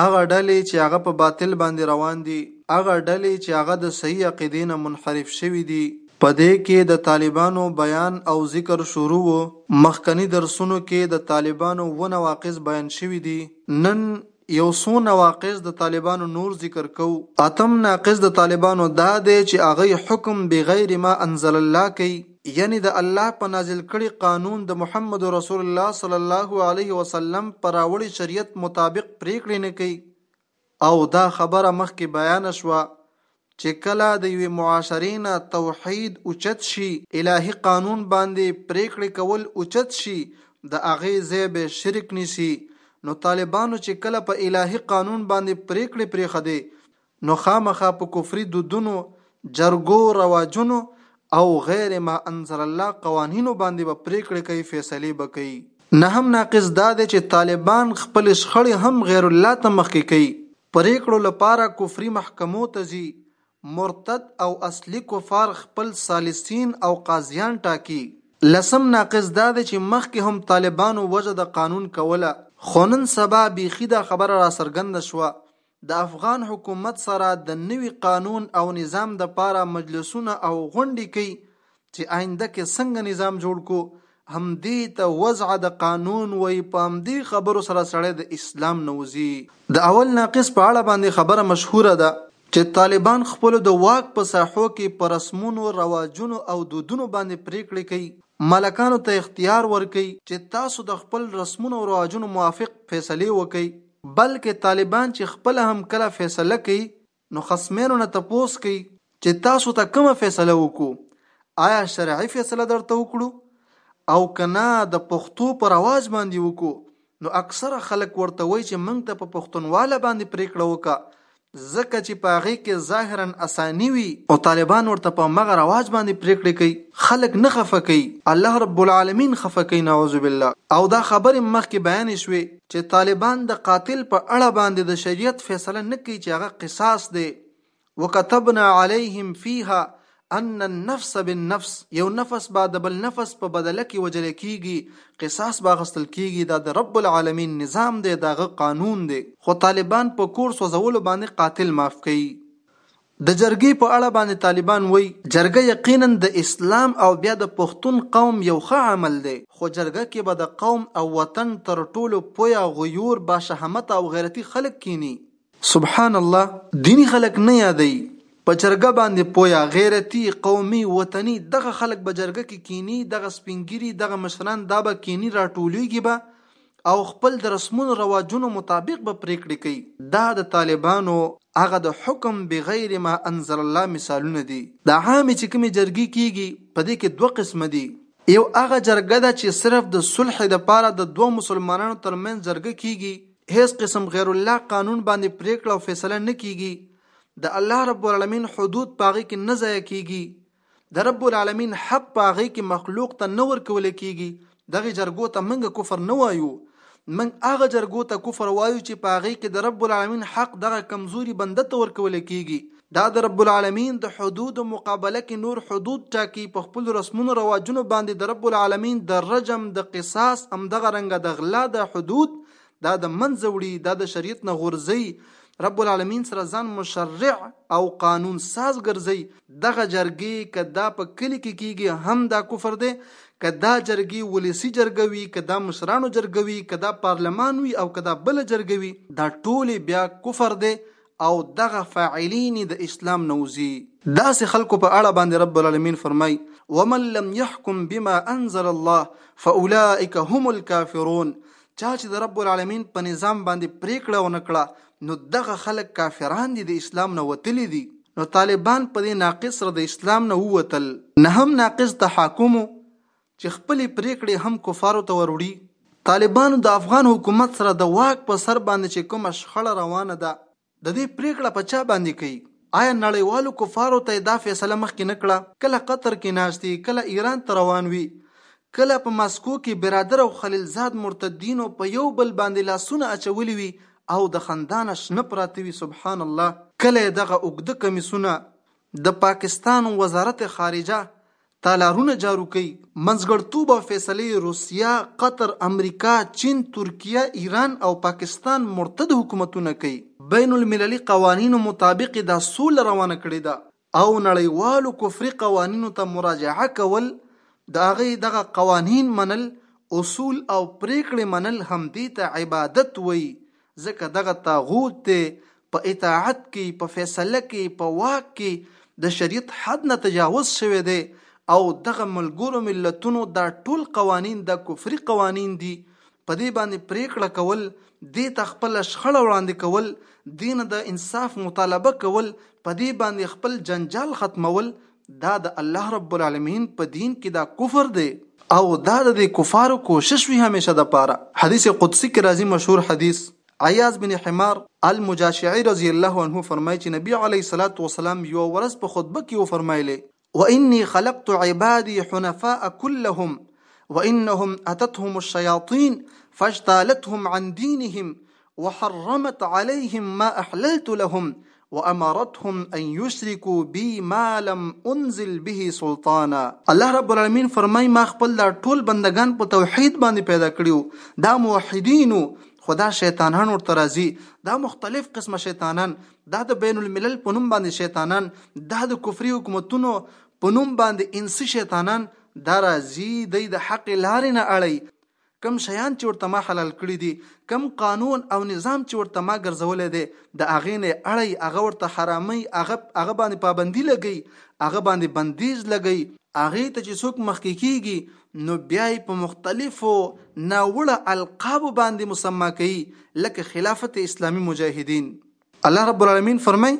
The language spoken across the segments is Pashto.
هغه ډلې چې هغه په باطل باندې روان دي، هغه ډلې چې هغه د صحیح عقیدې نه منحرف شوي دي. په دې کې د طالبانو بیان او ذکر شروع و. مخکني درسونو کې د طالبانو اووه نواقض بیان شوي دي. نن یو څو نواقض د طالبانو نور ذکر کوو. اتم ناقض د طالبانو دا دی چې هغوی حکم بغیر ما انزل الله کوي. یعنې د الله په نازل کړي قانون د محمد رسول الله صلی الله علیه وسلم په راوړي شریعت مطابق پریکړې نه کوي او دا خبره مخکې بیان شوه چې کله د یوې معاشرې نه توحید اوچت شي الهي قانون باندې پریکړې کول اوچت شي د هغې ځای به شرک نیسي نو طالبانو چې کله په الهي قانون باندې پریکړې پریښدې نو خامخا په کفري دودونو، جرګو، رواجونو او غیر ما انزل الله قوانینو باندې به پرېکړې کوي، فیصلې به کوي. نهم ناقص دا دی چې طالبان خپلې شخړې هم غیر الله ته مخکې کوي، پرېکړو لپاره کفري محکمو ته ځي، مرتد او اصلي کفار خپل ثالثین او قاضیان ټاکي. لسم ناقص دا دی چې مخکې هم طالبانو وجه د قانون کوله، خو نن سبا بیخي دا خبره راڅرګنده شوه د افغان حکومت سره د نوي قانون او نظام د پاره مجلسونه او غونډې کوي چې آینده کې څنګه نظام جوړ کو همدې ته وضع د قانون وایي په همدې خبرو سره سړی د اسلام نه وځي. د اول ناقص په اړه باندې خبره مشهوره ده چې طالبان خپلو د واک په ساحو کې په رسمونو، رواجونو او دودونو باندې پرېکړې کوي، ملکانو ته اختیار ورکوي چې تاسو د خپل رسمونو او رواجونو موافق فیصلې وکړئ. بلکه طالبان چی خپله هم کله فیصله کوي نو خصمینو نه تپوس کوي چی تاسو ته کومه فیصله وکړو آیا شرعی فیصله درته وکړو او کنه د پښتو په رواج باندی وکړو نو اکثره خلک ورته وایی چی موږ ته په پښتونواله باندی پریکړه وکړه ځکه چې په هغې کې ظاهراً اساني وي او طالبان ورته په همغه رواج باندې پرېکړې کوي، خلک نه خفه کوي، الله رب العالمین خفه کوي نعوذ بالله او دا خبرې مخکې بیانې شوې چې طالبان د قاتل په اړه باندې د شریعت فیصله نه کوي چې هغه قصاص دی، وکتبنا علیهم فیها ان النفس بالنفس یو نفس به د بل نفس په بدله کې وجل کیږي قصاص به غستل کیږي دا د رب العالمین نظام دی داغه قانون دی خو طالبان په کور سوځولو باندې قاتل معاف کوي د جرګې په اړه باندې طالبان وایي جرګه یقینا د اسلام او بیا د پښتون قوم یو ښه عمل دی خو جرګه کې به د قوم او وطن تر ټولو پوه غیور باشهامته او غیرتي خلک کیني سبحان الله دینی خلک نه یادوي په جرګه باندې پویا غیرتی قومی وطنی دغه خلک به جرګه کې کینی دغه سپین ږیری دغه مشران دا به کینی راټولیږي به او خپل د رسمونو رواجونو مطابق به پریکړې کوي دا د طالبانو هغه د حکم بغیر ما انزل الله مثالونه دي د عامې چې کومې جرګې کیږي په دې کې دوه قسمه دي یو هغه جرګه ده چې صرف د صلح لپاره د دوه مسلمانانو ترمنځ جرګه کیږي هیڅ قسم غیر الله قانون باندې پریکړه او فیصله نه کیږي د الله رب العالمین حدود پاغي کې نه ځای کیږي د رب العالمین حق پاغي کې مخلوق ته نه ورکول کیږي دغه جرګو ته منګ کفر نه وایو منګ هغه جرګو ته کفر وایو چې پاغي کې د رب العالمین حق دغه کمزوري بنده ته ورکول کیږي دا د رب العالمين د حدودو مقابله کې نور حدود ټاکي په خپل رسمونو رواجونو باندې د رب العالمين د رجم د قصاص همدغه رنګه د غلا د حدود دا د منځه وړي دا د شریعت نه غورځي رب العالمین سره ځان مشرع او قانون ساز ګرځي دغه جرګې کدا په کلی کې کیږي هم دا کفر دی کدا جرګې ولسی جرګوي کدا مشرانو جرګوي کدا پارلمان وي او کدا بل جرګوي دا ټول بیا کفر دی او دغه فاعلين يې د اسلام نه وځي. داسې خلکو په اړه باندې رب العالمين فرمايي، ومن لم يحکم بما انزل الله فاولئک هم الکافرون، چا چې د رب العالمين په نظام باندې پرېکړه ونه کړه نو دغه خلک کافران دي، د اسلام نه وتلي دي. نو طالبان په دې ناقض سره د اسلام نه ووتل. نهم ناقض تحاکم و، چې خپلې پرېکړې هم کفارو ته ور وړي. طالبانو د افغان حکومت سره د واک په سر باندې چې کومه شخړه روانه ده، د دې پرېکړه په چا باندې کوي؟ ایا نړیوالو کفارو ته یې دا فیصله مخکې نه کړه؟ کله قطر کې ناست وي، کله ایران ته روان وي، کله په مسکو کې برادر او خلیلزاد مرتدینو په یو بل باندې لاسونه اچولي وي او د خندا نه شنه پراته وي، سبحان الله! کله یې دغه اوږده کمیسونه د پاکستان وزارت خارجه تالارونه جارو کوي، منځګړتوب او فیصلې یې روسیه، قطر، امریکا، چین، ترکیه، ایران او پاکستان مرتد حکومتونه کوي. بین المللي قوانینو مطابق یې دا سوله روانه کړې ده او نړیوالو کفري قوانینو ته مراجعه کول د هغه یې دغه قوانین منل، اصول او پرېکړې منل همدې ته عبادت وایي ځکه دغه طاغوت دی په اطاعت کې، په فیصله کې، په واک کې د شریعت حد نه تجاوز شوی دی او دغه ملګرو ملتونو دا ټول قوانین دا کفري قوانین دي، په دې باندې پرېکړه کول، دې ته خپله شخړه وړاندې کول، دې نه د انصاف مطالبه کول، په دې باندې خپل جنجال ختمول دا د الله رب العالمین په دین کې دا کفر دی. او دا د دې کفارو کوشش وي همیشه د پاره. حدیث قدسی کې راځي مشهور حدیث عیاض بن حمار المجاشعی رضی الله عنه فرمایي چې نبی علیه الصلوة والسلام یوه ورځ په خطبه کې وفرمایلې، وإني خلقت عبادي حنفاء كلهم وإنهم أتتهم الشياطين فاجتالتهم عن دينهم وحرمت عليهم ما احللت لهم وامرتهم ان يشركو بي ما لم انزل به سلطانا. الله رب العالمين فرماي ما خپل دا ټول بندګان په توحيد باندې پيدا کړيو دا موحدين وو خو دا شيطانان ورته راځي دا مختلف قسمه شيطانان دا د بين الملل په نوم باندې شيطانان دا د کفري حکومتونو په نوم باندې انسي شيطانان دا راځي دی د حق لارې نه اړي کوم شیان چې ورته ما حلال کړي دي، کوم قانون او نظام چې ورته ما ګرځولی دی، د هغې نه یې اړوي، هغه ورته حراموي، هغه، هغه باندې پابندي لګوي، هغه باندې بندیز لګوي، هغې ته چې څوک مخکې کېږي نو بیا یې په مختلفو ناوړه القابو باندې مسما کوي، لکه خلافت اسلامي مجاهدین. الله رب العالمین فرمای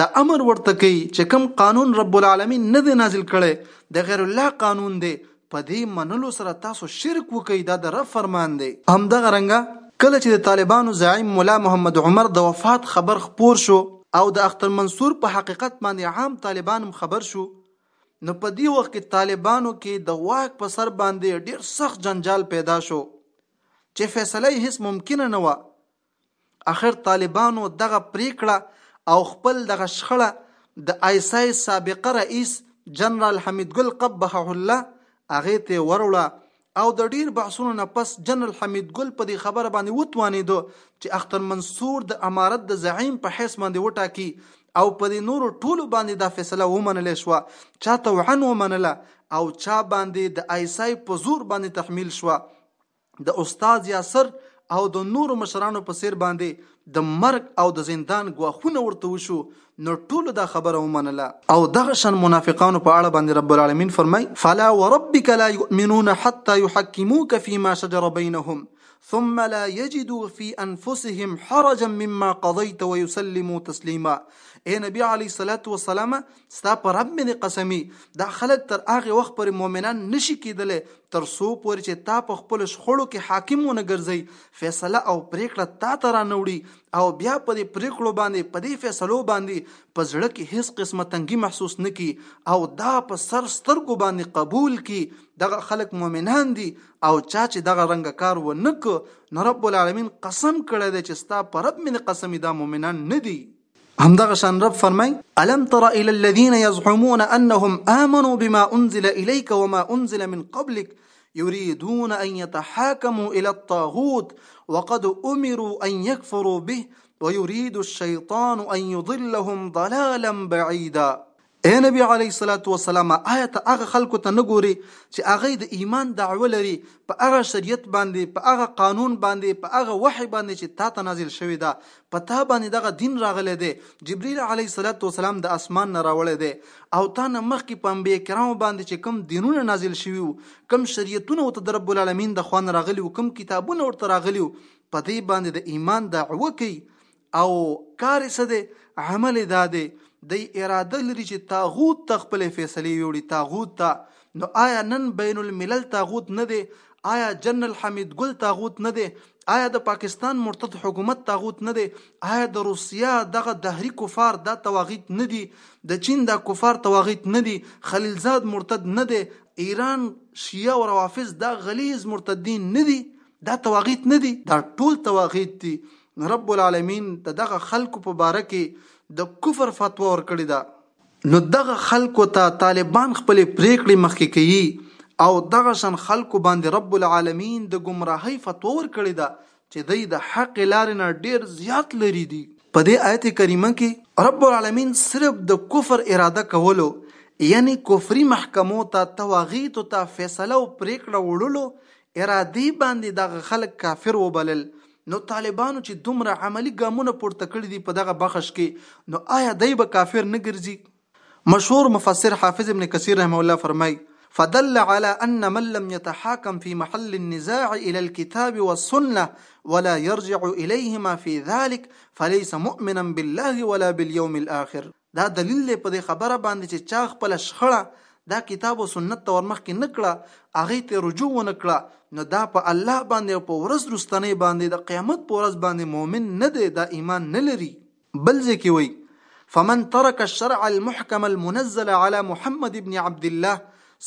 دا امر ورته کوي چې کوم قانون رب العالمین نه دی نازل کړي د غیر الله قانون دی په دې منلو سره تاسو شرک وکړئ دا د رب فرمان دی همدغه رنګه کله چې د طالبانو زعیم مولا محمد عمر د وفات خبر خپور شو او د اختر منصور په حقیقت باندې عام طالبان هم خبر شو نو په دې وخت کې طالبانو کې د واک په سر باندې ډیر سخت جنجال پیدا شو چې فیصله هیڅ ممکنه نه و اخر طالبانو دغه پرېکړه او خپل دغه شخړه د آیس آیس سابقه رئیس جنرال حمید ګل قبحه الله هغه ته وروړه او د ډیر بحثونو نه پس جنرال حمید ګل په دې خبره باندې وتوانېدو چې اختر منصور د امارت د زعیم په حیث باندې وټاکي او په دې نورو ټولو باندې دا فیصله ومنل شوه چا طوعا ومنله او چا باندې د آیس آی په زور باندې تحمیل شوه د استاد یاسر او د نورو مشرانو په څیر باندې د مرګ او د زندان ګواښونه ورته وشو نو ټولو دا خبره ومنله او دغه شان منافقانو په اړه باندې رب العالمین فرمای فلا وربک لا یؤمنون حتى يحكموك فيما شجر بينهم ثم لا يجدوا في انفسهم حرجا مما قضيت ويسلموا تسليما اے نبی علی صلوات و سلام ستا په رب مې دې قسمي دا خلک تر هغه وخت پورې مؤمنان نشي کېدلی تر څو پورې چې تا په خپل شخړو کې حاکم ونه ګرځي فیصله او پریکړه تا ته رانوړي او بیا په دې پریکړو باندې په دې فیصلو باندې په زړه کې هیڅ قسمه تنګي محسوس نکي او دا په سر سترګو باندې قبول کی دغه خلک مؤمنان دي او چا چې دغه رنګ کار ونک نو رب العالمین قسم کړی دی چې ستا په رب مې قسم دا مؤمنان نه دي همدغه شان رب فرمي الم تر الى الذين يزعمون انهم امنوا بما انزل اليك وما انزل من قبلك يريدون ان يتحاكموا الى الطاغوت وقد امروا ان يكفروا به ويريد الشيطان ان يضلهم ضلالا بعيدا اې نبی علیه الصلاة والسلام آیا ته هغه خلکو ته نه ګورې چې هغه د ایمان دعوه لري په هغه شریعت باندې په هغه قانون باندې په هغه وحی باندې چې تا ته نازل شوی ده په تا باندې دغه دین راغلی دی جبرئیل علیه الصلاة والسلام د اسمان نه راوړی دی او تا نه مخکې په انبیاء کرامو باندې چې کم دینونه نازل شوي وو کم شریعتونه ورته د رب العالمین د خوا نه راغلي وو کم کتابونه ورته راغلي وو په دې باندې د ایمان دعوه کوي او کار څه دی عمل دا دی د اراده لري چې تاغوت ته خپل فیصله ویوړي تاغوت ته نو آیا نن بین الملل تاغوت نه دی آیا جنرال حمید ګل تاغوت نه دی آیا د پاکستان مرتد حکومت تاغوت نه دی آیا د روسیا دغه دهری کفار دا تواغیت نه دی د چین دا کفار تواغیت نه دی خلیلزاد مرتد نه دی ایران شیعه او روافض دا غلیظ مرتدین نه دی دا تواغیت نه دی دا ټول تواغیت دی نو رب العالمين د دغه خلکو په باره کې د کفر فتوا ورکړې ده. نو دغه خلکو ته طالبان خپلې پرېکړې مخکې کوي او دغه شان خلکو باندې رب العالمين د ګمراهۍ فتوا ورکړې ده چې دوی د حقې لارې نه ډېر زيات لرې دي. په دې آيت کريمه کې رب العالمين صرف د کفر اراده کولو يعنې کفري محکمو ته، طواغيتو ته، فيصله او پرېکړه وړلو ارادې باندې دغه خلک کافر وبلل نو طالبانو چې دومره عملي ګامونه پورته کړي دي په دغه بخش کې نو آیا دی به کافر نه ګرځي؟ مشهور مفسر حافظ ابن کثیر رحمه الله فرمائی، فدل علی ان من لم یتحاکم فی محل النزاع الی الکتاب والسنة ولا یرجع الیهما فی ذلک فلیس مؤمنا بالله ولا بالیوم الآخر. دا دلیل دی په دې خبره باندې چې چا خپله شخړه دا کتاب او سنت ته ورمخکې نه کړه، هغې ته رجوع ونه کړه، نو دا په الله باندې او په ورځ وروستنۍ باندې، د قیامت په ورځ باندې، مؤمن نه دی، دا ایمان نه لري. بل ځای کې وایي، فمن ترک الشرع المحکم المنزل علی محمد بن عبدالله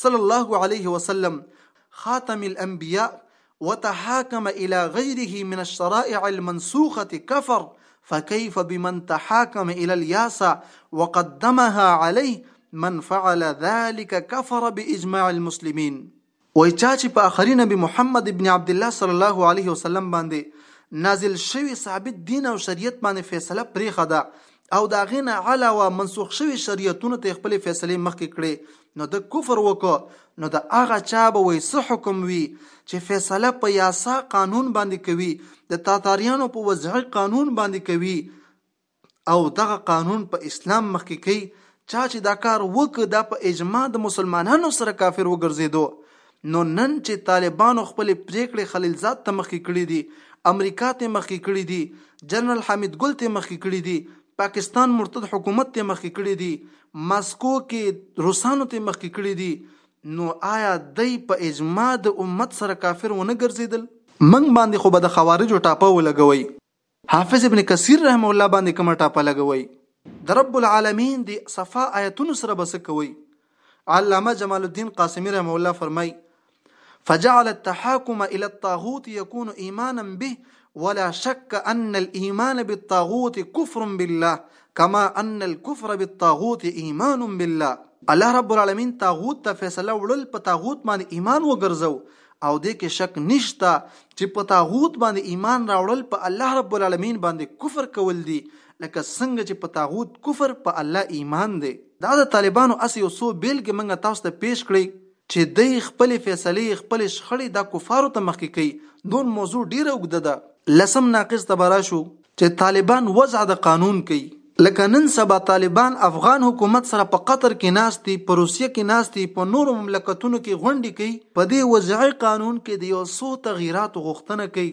صلی الله علیه وسلم خاتم الانبیاء وتحاکم الی غیره من الشرائع المنسوخة کفر فکیف بمن تحاکم الی الیاسع وقدمها علیه من فعل ذلک کفر باجماع المسلمین. وایي چا چې په اخري نبي محمد ابن عبدالله صلی الله علیه وسلم باندې نازل شوي ثابت دین او شریعت باندې فیصله پریښده او د هغې نه علاوه منسوخ شوي شریعتونو ته خپلې فیصلې مخکې کړې نو د کفر وکړو نو د هغه چا به وای څه حکم وي چې فیصله په یاسا قانون باندې کوي د تاتاریانو په وضعي قانون باندې کوي او دغه قانون په اسلام مخکې کوي چا چې دا کار وکړ دا په اجماع د مسلمانانو سره کافر وګرځېدو نو نن چې طالبانو خپلې پرېکړې خلیلزاد ته مخکې کړې دي، امریکا ته یې مخکې کړې دي، جنرال حامد ګل ته یې مخکې کړې دي، پاکستان مرتد حکومت ته یې مخکې کړې دي، ماسکو کې روسانو ته یې مخکې کړې دي، نو آیا دی په اجماع د امت سره کافر ونه ګرځېدل؟ موږ باندې خو به د خوارجو ټاپه ولګوئ. حافظ ابن کثیر رحمه الله باندې کومه ټاپه لګوئ؟ د رب العالمین د صفا آیتونو سره به څه کوئ؟ علامه جمال الدین قاسمي رحمه الله فرمایي فجعل التحاكم الى الطاغوت يكون ايمانا به ولا شك ان الايمان بالطاغوت كفر بالله كما ان الكفر بالطاغوت ايمان بالله الله رب العالمین طاغوت ته فیصله وړل په طاغوت باندې ایمان وګرځو او دې کې شک نشته چې په طاغوت باندې ایمان راوړل په الله رب العالمین باندې کفر کول دي لکه څنګه چې په طاغوت کفر په الله ایمان دی دا د طالبانو اسې یو څو بیلګې موږ تاسو ته پیش کړې چې دی خپلې فیصلې خپلې شخړې دا کفارو ته مخکې کوي نور موضوع ډیره اوږده ده لسم ناقص ته به راشو چې طالبان وضع د قانون کوي. لکه نن سبا طالبان افغان حکومت سره په قطر کې ناست دي، په روسیه کې ناست دي، په نورو مملکتونو کې غونډې کوي، په دې وضعي قانون کې د یو څو تغییراتو غوښتنه کوي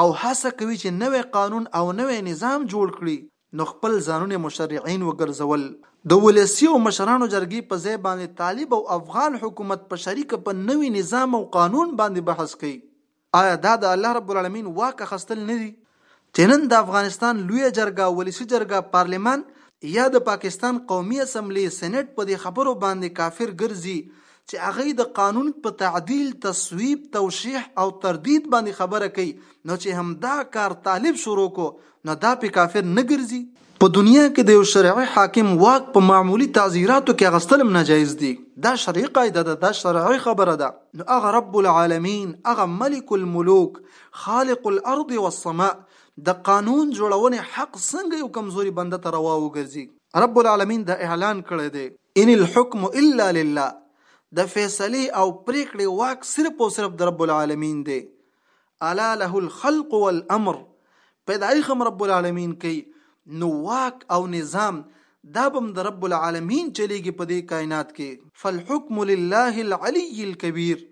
او هڅه کوي چې نوی قانون او نوی نظام جوړ کړي، نو خپل ځانونه مشرعین وګرځول. د ولسي او مشرانو جرګې په ځای باندې طالب او افغان حکومت په شریکه په نوي نظام او قانون باندې بحث کوي. آیا دا د الله رب العالمین واک اخستل نه دي چې نن د افغانستان لویه جرګه، ولسي جرګه، پارلمان یا د پاکستان قومي اسمبلي، سېنېټ په دې خبرو باندې کافر ګرځي چې هغه یې د قانون په تعدیل، تصویب، توشیح او تردید باندې خبره کوي نو چې همدا کار طالب شروع کړو نو دا پرې کافر نه ګرځي؟ په دنیا کې د یو شرعي حاکم واک په معمولي تعزیراتو کې اغستل هم ناجایز دي. دا شرعي قاعده ده، دا شرعي خبره ده. نو هغه رب العالمین، هغه ملک الملوک، خالق الارض والسماء د قانون جوړونې حق څنګه یو کمزوري بنده ته روا وګرځي؟ رب العالمین دا اعلان کړی دی. ان الحکم الا لله، د فیصلې او پرېکړې واک صرف او صرف د رب العالمین دی. الا له الخلق والامر پیدایښ هم رب العالمین کوي نو واک او نظام دا بم د رب العالمین چلیږي په دې کائنات کې فالحکم لله العلی الكبیر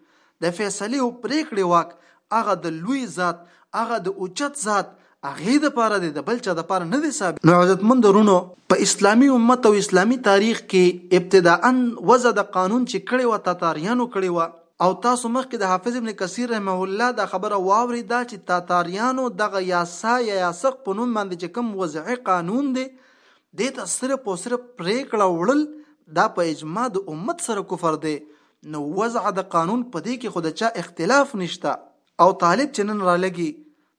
د فیصله او پریکړې واک هغه د لوی ذات هغه د اوچت ذات هغه د پاره دی د بل چا د پاره نه دی ثابت نو عزتمند رونو په اسلامي امت او اسلامي تاریخ کې ابتداءا وزه د قانون چې کړي و تاتاریانو کړي و او تاسو مخکې د حافظ ابن کثیر رحمه الله دا خبره واوري دا چې تاتاریانو دغه یاسا یا یاسق په نوم باندې چې کوم وضعي قانون دی د ته صرف او صرف پریکړه وړل دا په اجماع د امت سره کفر دی نو وضع د قانون په دې کې خود چا اختلاف نشته او طالب چې نن را لګي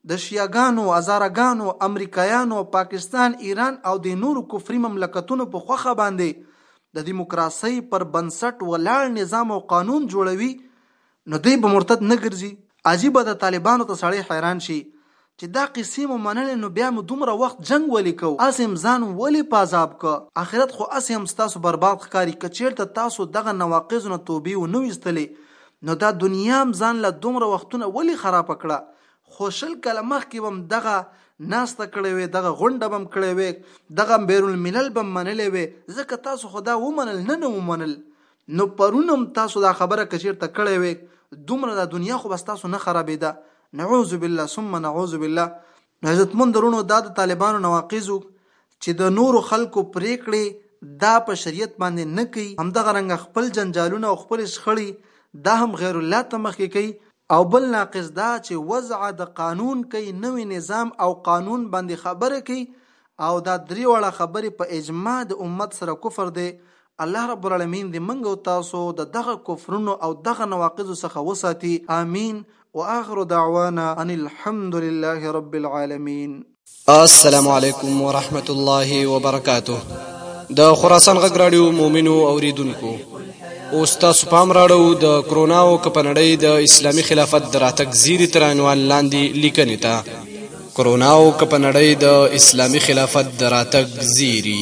د شیعه ګانو، هزاره ګانو، امریکایانو، پاکستان، ایران او دې نورو کفري مملکتونو په خوښه باندې د دیموکراسۍ پر بنسټ ولاړ نظام او قانون جوړوي نو دی به مرتد نه ګرځي؟ عجیبه ده طالبانو ته سړی حیران شي چې دا قصې مو منلې نو بیا مو دومره وخت جنګ ولې کوو؟ هسې هم ځان ولې په عذاب کړ؟ اخرت خو هسې هم ستاسو برباد ښکاري که چیرته تاسو دغه نواقضو نه توبې ونه ویستلې نو دا دنیا هم ځان له دومره وختونه ولې خرابه کړه؟ خو شل کاله مخکې به هم دغه ناسته کړې وې دغه غونډه به هم کړې وې دغه بین الملل به منلې وې ځکه تاسو خو دا ومنل نه نه ومنل نو پرونم تاسو دا خبره کچیرته کړې وې دومره د دنیا خو بس تاسو نه خرابېده نعوذ بالله ثم نعوذ بالله عزتمن درونو دا د طالبانو نواقضو چې د نورو خلکو پریکړې دا په شریعت باندې نه کوي همدغه رنګ خپل جنجالونه او خپل شخړې دا هم غیر الله ته مخکې کوي او بل ناقص دا چه وضع د قانون کوي نوي نظام او قانون باندي خبره کوي او دا دري واړه خبري په اجماع د امت سره کفر دی الله رب العالمين دي موږ او تاسو د دغه کفرونو او دغه نواقضو څخه وساتي امين واخر دعوانا ان الحمدلله رب العالمين. السلام علیکم ورحمت الله وبرکاته د خراسان غږ راډیو مؤمنو اوریدونکو او تاسو پام راړو د کرونا او کپنړۍ د اسلامي خلافت دراتک زیری تر عنوان لاندې لیکنې ته کرونا او کپنړۍ د اسلامي خلافت دراتک زیری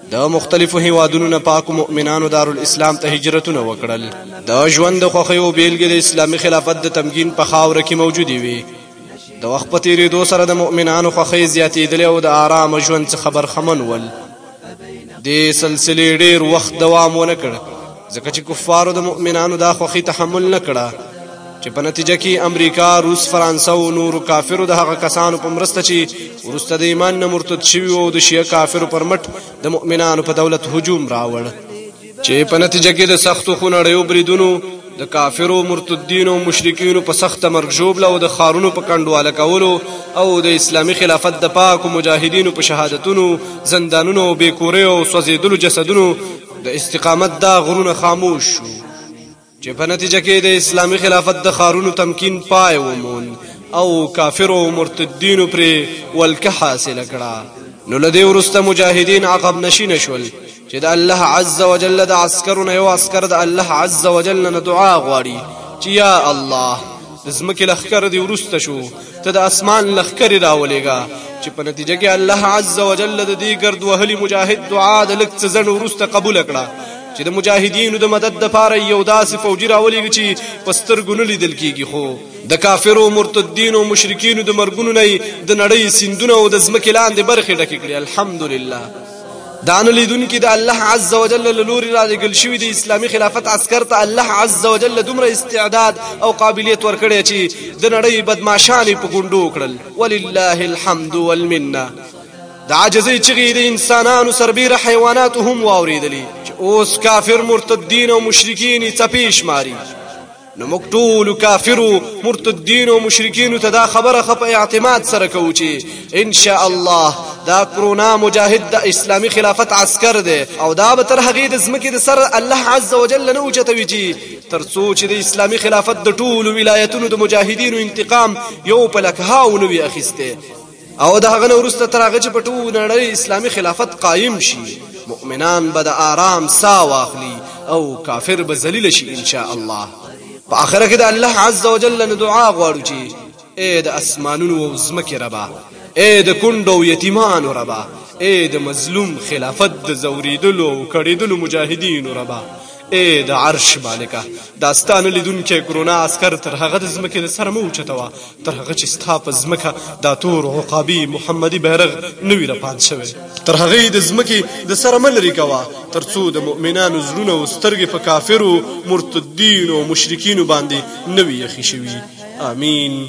د مختلفو هیوادونو نه پاکو مؤمنانو دارالاسلام ته هجرتونه وکړل د ژوند د خوښۍ او بیلګې د اسلامي خلافت د تمګین په خاوره کې موجودې وي د وخت په تیریدو سره د مؤمنانو خوښۍ زیاتېدلې او د آرام ژوند څخه برخمن ول دې سلسلې ډیر وخت دوام ونه کړ ځکه چې کفارو د مؤمنانو دا خوخي تحمل نکړه چې په نتیجه کې امریکا روس فرانسه او نور کافرو د هغه کسانو په مرسته چې ورسته د ایمان نه مرتد شوی او د شیعه کافرو پر مټ د مؤمنانو په دولت هجوم راوړ چې په نتیجه کې د سختو خونړیو بریدونو د کافرو مرتدینو مشرکینو په سخت مرګ ژوبله او د خارونو په کندواله کولو او د اسلامی خلافت د پاکو مجاهدینو په شهادتونو زندانونو او بیکوریو او سوځیدلو جسدونو د استقامت دا غرونه خاموش شو چې په نتیجه کې د اسلامي خلافت د خارونو تمکین پای ومون او کافر او مرتدین پر ولکه حاصل کړه نو لدی ورسته مجاهدین عقب نشین شول چې د الله عز وجل د عسکرونو یو عسكر د الله عز وجل نه دعا غواړي چې یا الله د زمکه لخر دی ورسته شو ته د اسمان لخر راولېګا چې په نتیجه کې الله عز وجل د دې ګرد وهلي مجاهد دعا د لک څه زن ورسته قبول کړه چې د مجاهدینو د مدد لپاره یو داسې فوجي راولېږي چې په سترګو نه لیدل کیږي خو د کافرو مرتدینو مشرکینو د مرګونو نه د نړۍ سندونه او د ځمکې لاندې برخې ډکې کړې الحمدلله دا نو لیدونکي د الله عز وجل له لوري رالیږل شوي د اسلامي خلافت عسکر ته الله عز وجل دومره استعداد او قابلیت ورکړی چې د نړۍ بدمعشان یې په ګونډو کړل ولله الحمد والمنه د عاجزۍ چغې د انسانانو سربیره حیواناتو هم واورېدلې چې اوس کافر مرتدین او مشرکین یې څپې شماري نو موږ ټول کافرو مرتدینو مشرکینو ته دا خبره خپ اعتماد سره کوو چې ان شاء الله دا کرونا مجاهد د اسلامی خلافت عسكر دی او دا به تر هغه د زمکه د سر الله عز وجل نه اوچتوي چې تر څو چې د اسلامی خلافت د ټول ولایتونو د مجاهدینو انتقام یو په لکهاو نوي اخیسته او د هغه نه وروسته تر هغه چې په ټول نړۍ اسلامي خلافت قایم شي مؤمنان به د آرام سا واخلي او کافر به ذلیل شي ان شاء الله په اخر کې د الله عز وجل نه دعا غواړو چې اے د اسمانونو او زمکه ربا اے د کندو یتیمانو ربا اے د مظلوم خلافت د زوریدلو او کړیدلو مجاهدینو ربا اې د عرش مالکه دا ستا نه لیدونکی کرونا عسکر تر هغه د ځمکې د سره مه اوچتوه تر هغه چې ستا په ځمکه دا تور عقابي محمدي بیرغ نه وي رپان شوی تر هغه یې د ځمکې د سره مه لرې کوه تر څو د مؤمنانو زړونه او سترګې په کافرو مرتدینو او مشرکینو باندې نه وي یخې شوي آمین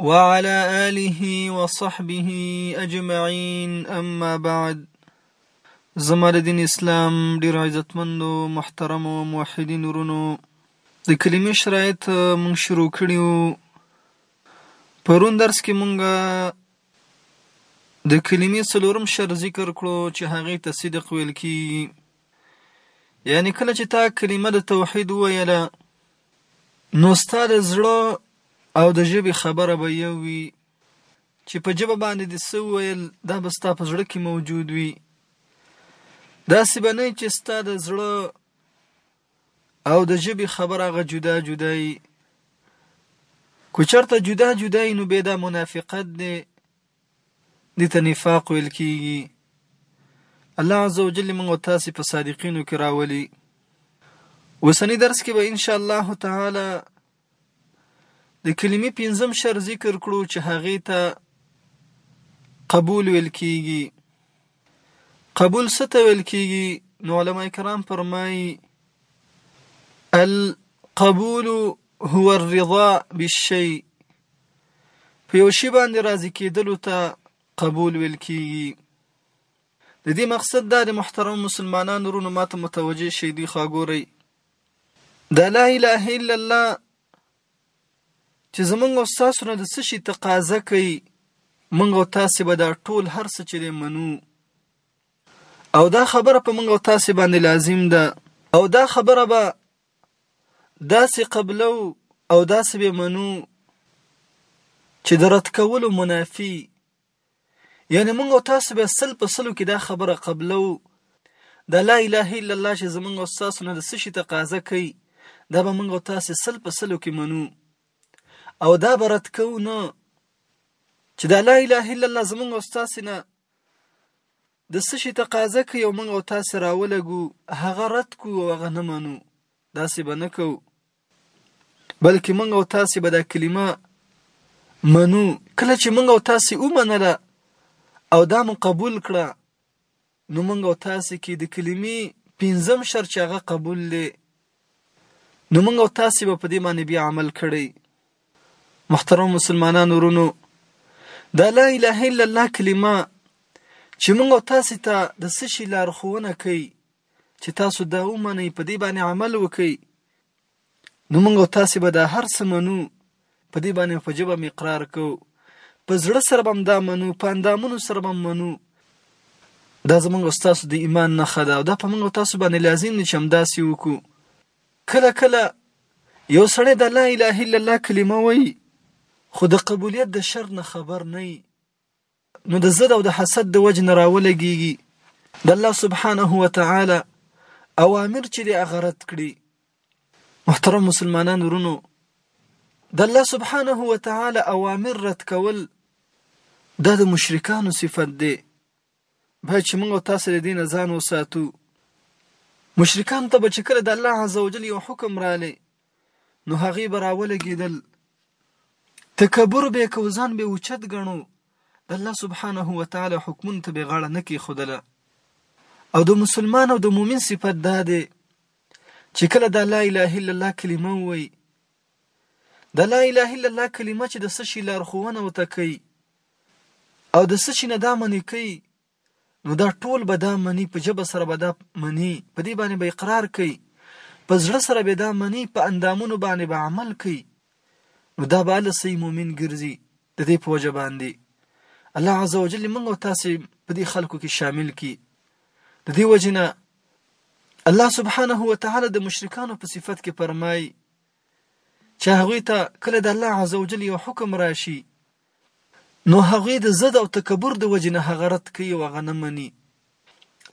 وعلى آله وصحبه اجمعين اما بعد زمر دين اسلام ډیر عزتمندو محترمو موحدین ورونو د کلمې شرایط مونږ شروع کړیو پرون درس کې مونږ د کلمې څلورم شر ذکر کړو چې هغه ته صدق ویل کی یعنی کله چې تا کلمه د توحید ویله نو ستا د زړه او د ژبې خبره به یو وي، چې په ژبه باندې دې څه وویل، دا به ستا په زړه کې موجود وي. داسې به نه وي چې ستا د زړه او د ژبې خبره هغه جدا جدا وي. که چېرته جدا جدا وي، نو بیا دا منافقت دی دې ته نفاق ویل کیږي. الله عز وجل موږ او تاسې په صادقینو کې راولي. اوسنی درس کې به ان شاء الله تعالی د کلمې پنځم شر ذکر کړو چې هغه ته قبول ویل کیږي. قبول څه ته ویل کیږي؟ نو علما کرام فرمایي القبول هو الرضا بالشيء په یو شی باندې راضي کېدلو ته قبول ویل کېږي د دې مقصد دا د محترم مسلمانانو رونو ماته متوجه شي دی خاګوري دا لا اله الا الله چې زمونږ او تاسو نه د څه شي تقاضا کوي مونږ او تاسو به دا ټول هر څه چې منو او دا خبره په مونږ او تاسو باندې لازم ده او دا خبره به داسې قبلو او داسې به منو چې د رد کولو منافي یعنی موږ او تاسو به سل په سلو کې دا خبره قبلو د لا اله الا الله چې زمونږ او تاسو نه د څه شي تقاضا کوي دا به موږ او تاسو سل په سلو کې منو او دا به رد کوو نه چې د لا اله الا الله زمونږ او تاسو نه د څه شي تقاضه کوي او موږ او تاسې راولګو، هغه رد کړو او هغه نه منو، داسې به نه کوو، بلکې موږ او تاسې به دا کلمه منو، کله چې موږ او تاسې ومنله او دا مو قبول کړه، نو موږ او تاسې کې د کلمې پنځم شرط چې هغه قبول دی، نو موږ او تاسې به په دې باندې بیا عمل کړی. محترم مسلمانانو ورونو دا لا اله الا الله کلمه چې موږ او تاسو ته د څه شي لارښوونه کوي چې تاسو دا ومنئ په دې باندې عمل وکړئ نو موږ او تاسو به دا هر څه منو په دې باندې په جبه مې اقرار کو په زړه سره بم دا منو په اندامونو سره بم منو دا زمونږ استاسو د ایمان نه خدا او دا په موږ تاسو باندې لازم دي چې هم داسې وکړو کله کله یو سړی د لا اله الا الله کلمه وایي خو د قبولیت د شرط نه خبر نه وي نو د زد او د حسد د وجه نه راولګیږي د الله سبحانه و تعالی اوامر چې دی هغه رد کړي محترم مسلمانان ورونو د الله سبحانه و تعالی اوامر رد کول دا د مشرکانو صفت دی باید چې موږ او تاسو له دې نه ځان وساتو. مشرکانو ته به چې کله د الله عز وجل یو حکم رالی نو هغې به راولګېدل تکبر به یې کو ځان به اوچت ګڼو د الله سبحانه وتعالی حکمونو ته به غاړه نه کېښودله او د مسلمان او د مؤمن صفت دا دی چې کله د لا اله الا الله کلمه ووایي د لا اله الا الله کلمه چې د څه شي لارښوونه ورته کوي او د څه چې نه دا منی کوي نو دا ټول به دا منی په جبه سره به دا منی په دې باندې به اقرار کوي په زړه سره به دا منی په اندامونو باندې به عمل کوي نو دا به له سي مؤمن ګرځي د دې په وجه باندې الله عزوجل موږ او تاسو په دې خلکو کې شامل کی د دې وجنه الله سبحانه و تعالی د مشرکانو په صفت کې فرمای چې هغه ته کله د الله عزوجل یو حکم راشي نو هغوی د ضد او تکبر د وجې نه هغه رد کوي او هغه نه مني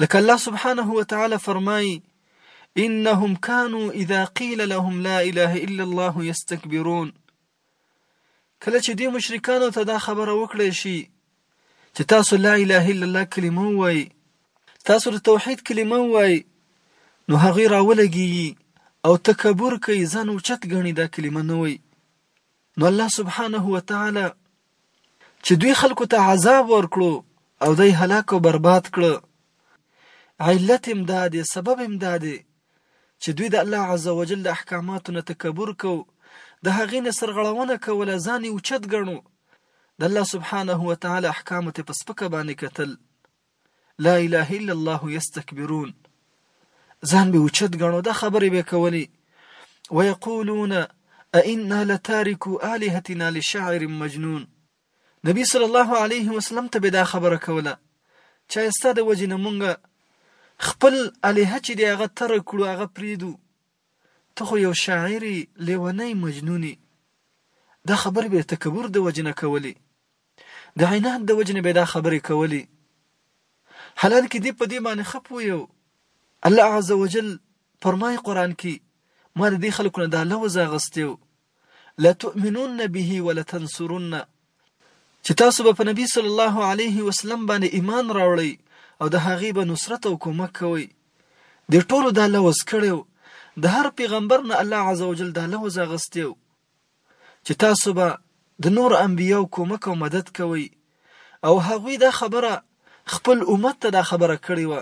لکه الله سبحانه وتعالی فرمایي انهم كانوا اذا قيل لهم لا اله الا الله يستكبرون کله چې دې مشرکانو ته دا خبره وکړې شي چې تاسو لا اله الا الله کلمه وای تاسو د توحید کلمه وای نو هغه راولګي او تکبر کوي ځان اوچت غني دا کلمه نه وای نو الله سبحانه و تعالی چې دوی خلکو ته عذاب ورکړو او دوی هلاک او برباد کړو علت هم دا دی سبب هم دا دی چې دوی د الله عزوجل د احکاماتو نه تکبر کو د هغې نه سرغړونه کوله ځان یې اوچت ګڼو د الله سبحانه و تعالی احکامو ته په سپکه باندې کتل لا اله الا الله يستكبرون ځان به اوچت غنو دا خبرې به کولې ويقولون ائنا لتاركو الهتنا لشاعر مجنون نبی صلی الله علیه وسلم ته به دا خبره کوله چې استاد وجنه مونږه خپل الها چې دی هغه تر کړو هغه پریدو ته خو یو شاعر یی لیونی مجنون یی دا خبری به دتکبر د وجی نه کولی د عناد د وجی نه به دا خبری کولی حلال کی دی په دی باندی ښه پوه یو الله عزوجل فرمایی قران کی ما د دی خلکو نه دا لوظ اغستی او لتؤمنن به ولتنصرنه چې تاسو به په نبی صلی الله علیه وسلم باندې ایمان راوړئ او د هغې به نصرت او کومک کوئ د ټولو دا لوز کړی و د هر پیغمبر نه الله عزوجل دا لوز اغستی و چې تاسو به د نور انبیو کومک او مدد کوئ او هغوی دا خبره خپل امت ته دا خبره کړې وه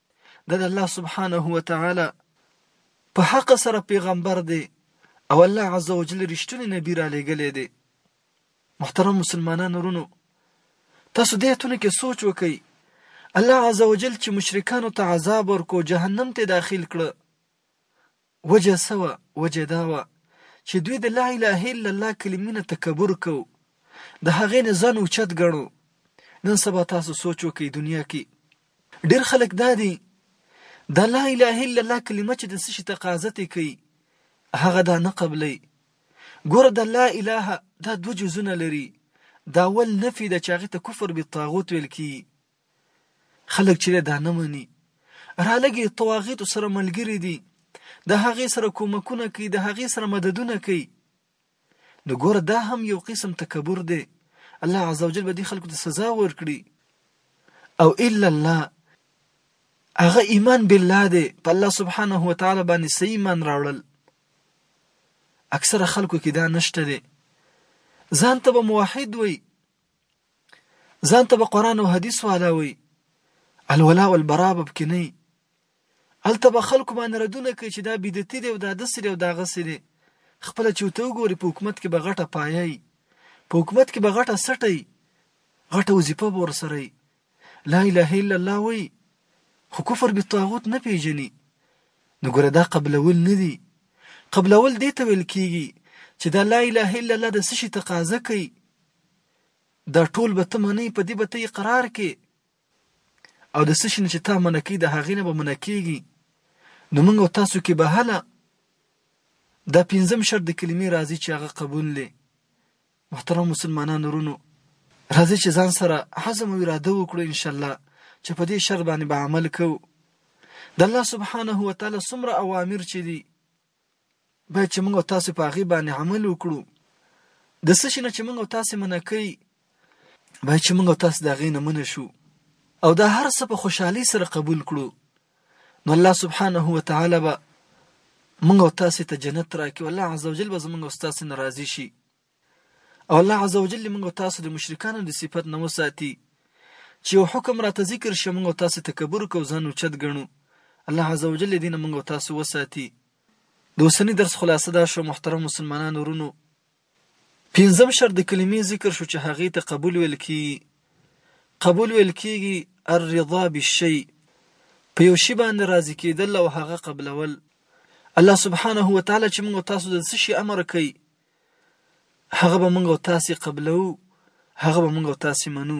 دا د الله سبحانه و تعالی په حق سره پیغمبر دی او الله عز وجل رښتونی نبی را لېږلی دی محترم مسلمانانو ورونو تاسو دې اتونه کې سوچ وکړئ الله عز وجل چې مشرکانو ته عذاب ورکو جهنم ته داخل کړ وجه څه وه؟ وجه دا وه چې دوی د لا اله الا الله کلمې نه تکبر کوو، د هغې نه ځان اوچت ګڼو. نن سبا تاسو سوچ وکړئ دنیا کې ډېر خلک دا دي دا لا اله الا الله کلمه چې د څه شي تقاضا ترې کوي هغه دا نه قبلوي ګوره دا لا اله دا دوه جزونه لري دا اول نفي ده چې هغې ته کفر بالطاغوت ویل کېږي خلک چې دا نه مني رالګي طواغیت سره ملګری دي د هغې سره کومکونه کوي د هغې سره مددونه کوي نو ګوره دا هم یو قسم تکبر دی الله عزوجل به دې خلکو ته سزا ورکړي او الا الله هغه ایمان بالله دی په الله سبحانه و تعالی باندې صحیح ایمان راوړل اکثره خلکو کې دا نشته دی ځان ته به موحد وي ځان ته به قرآن او حدیث والا وي الولا والبرا به پکې نه هلته به خلکو باندې ردونه کوي چې دا بدعتي دی او دا داسې دی او دا هغسې دی خپله چې ورته وګوري په حکومت کې به غټه پایه وي په حکومت کې به غټه سټه وي غټه وظیفه به ورسره وي لا اله الا الله وایي خو کفر بالطاغوت نه پیژني نو ګوره دا قبلول نه دي قبلول دې ته ویل کیږي چې دا لا اله الا الله د څه شي تقاضا کوي دا ټول به ته منې په دې به ته اقرار کې او د څه شي نه چې تا منع کوي د هغې نه به منع کېږي نو موږ او تاسو کې به هله دا پنځم شرط د کلمې راځي چې هغه قبول دی محترم مسلمانان ورونو راځي چې ځان سره حزم او اراده وکړو ان شاء الله چې په دې شرط باندې به عمل کوو د الله سبحانه و تعالی څومره اوامر چې دي باید چې موږ تاسو په هغه باندې عمل وکړو د څه شي نه چې موږ تاسو منع کوي باید چې موږ تاسو د غې نه منع شو او دا هر څه په خوشحالي سره قبول کړو نو الله سبحانه و تعالی به موږ او تاسو ته جنت راکړي الله عزوجل به زموږ او تاسو نه راضي شي او الله عزوجل موږ او تاسو د مشرکانو د صفت نه وساتي چې یو حکم راته ذکر شي موږ او تاسو تکبر کو ځان او چت غنو الله عزوجل دې موږ او تاسو وساتي د اوسنی درس خلاصه دا شو محترم مسلمانانو ورونو پنځم شرط د کلمې ذکر شو چې هغې ته قبول ویل کېږي. قبول ویل کېږي الرضا بالشیء په یو شي باندې راضي کېدل او هغه قبلول. الله سبحانه وتعالی چې موږ تاسو د څه شي امر کوي هغه به موږ تاسې قبلو هغه به موږ تاسې منو.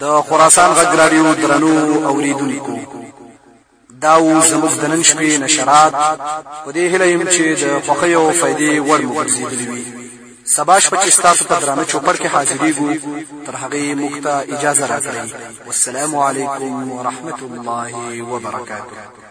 د خراسان غږ راډیو درنو اوریدونکو دا و زموږ د نن شپې نشرات په دې هیله یم چې د خوښۍ او فایدې وړ مو ګرځېدلي وي سبا شپه چې ستاسو په درانه چوپړ کې حاضرېږو تر هغې موږ ته اجازه راکړئ والسلام علیکم ورحمت الله وبرکاته